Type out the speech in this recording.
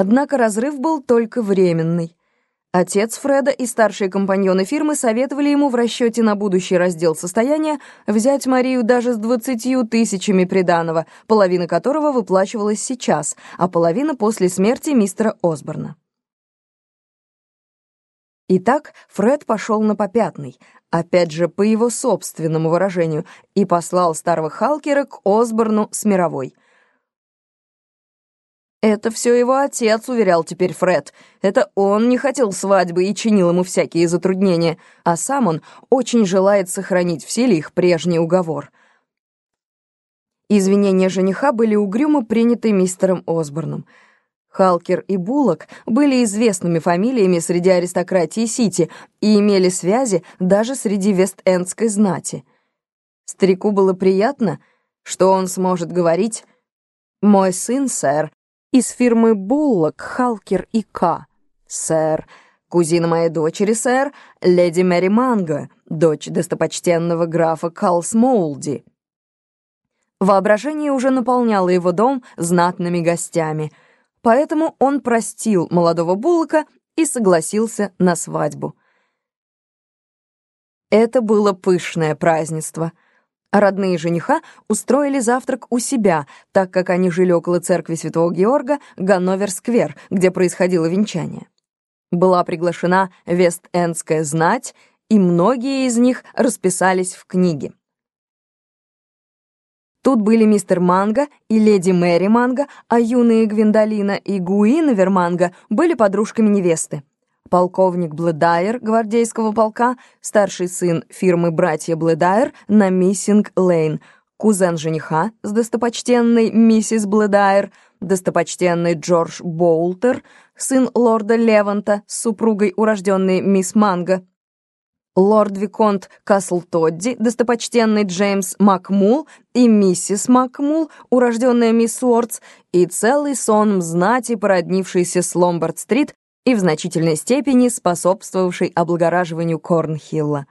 Однако разрыв был только временный. Отец Фреда и старшие компаньоны фирмы советовали ему в расчете на будущий раздел состояния взять Марию даже с двадцатью тысячами приданого, половина которого выплачивалась сейчас, а половина после смерти мистера Осборна. Итак, Фред пошел на попятный, опять же, по его собственному выражению, и послал старого Халкера к Осборну с мировой — это все его отец, уверял теперь Фред. Это он не хотел свадьбы и чинил ему всякие затруднения, а сам он очень желает сохранить в силе их прежний уговор. Извинения жениха были угрюмо приняты мистером Осборном. Халкер и Буллок были известными фамилиями среди аристократии Сити и имели связи даже среди вест-эндской знати. Старику было приятно, что он сможет говорить «Мой сын, сэр, из фирмы Буллок, Халкер и К. Сэр, кузина моей дочери, сэр, леди Мэри Манго, дочь достопочтенного графа Калсмоулди. Воображение уже наполняло его дом знатными гостями, поэтому он простил молодого Буллока и согласился на свадьбу. Это было пышное празднество — Родные жениха устроили завтрак у себя, так как они жили около церкви Святого Георга, Ганновер-сквер, где происходило венчание. Была приглашена Вест-Эндская знать, и многие из них расписались в книге. Тут были мистер Манго и леди Мэри Манго, а юные Гвиндолина и Гуинвер Манго были подружками невесты полковник Блэдайер гвардейского полка, старший сын фирмы «Братья Блэдайер» на Миссинг-Лейн, кузен жениха с достопочтенной миссис Блэдайер, достопочтенный Джордж Боултер, сын лорда Леванта с супругой урожденной мисс Манго, лорд-виконт Касл Тодди, достопочтенный Джеймс Макмул и миссис Макмул, урожденная мисс Уортс, и целый сон знати, породнившийся с Ломбард-стрит и в значительной степени способствовавший облагораживанию Корнхилла.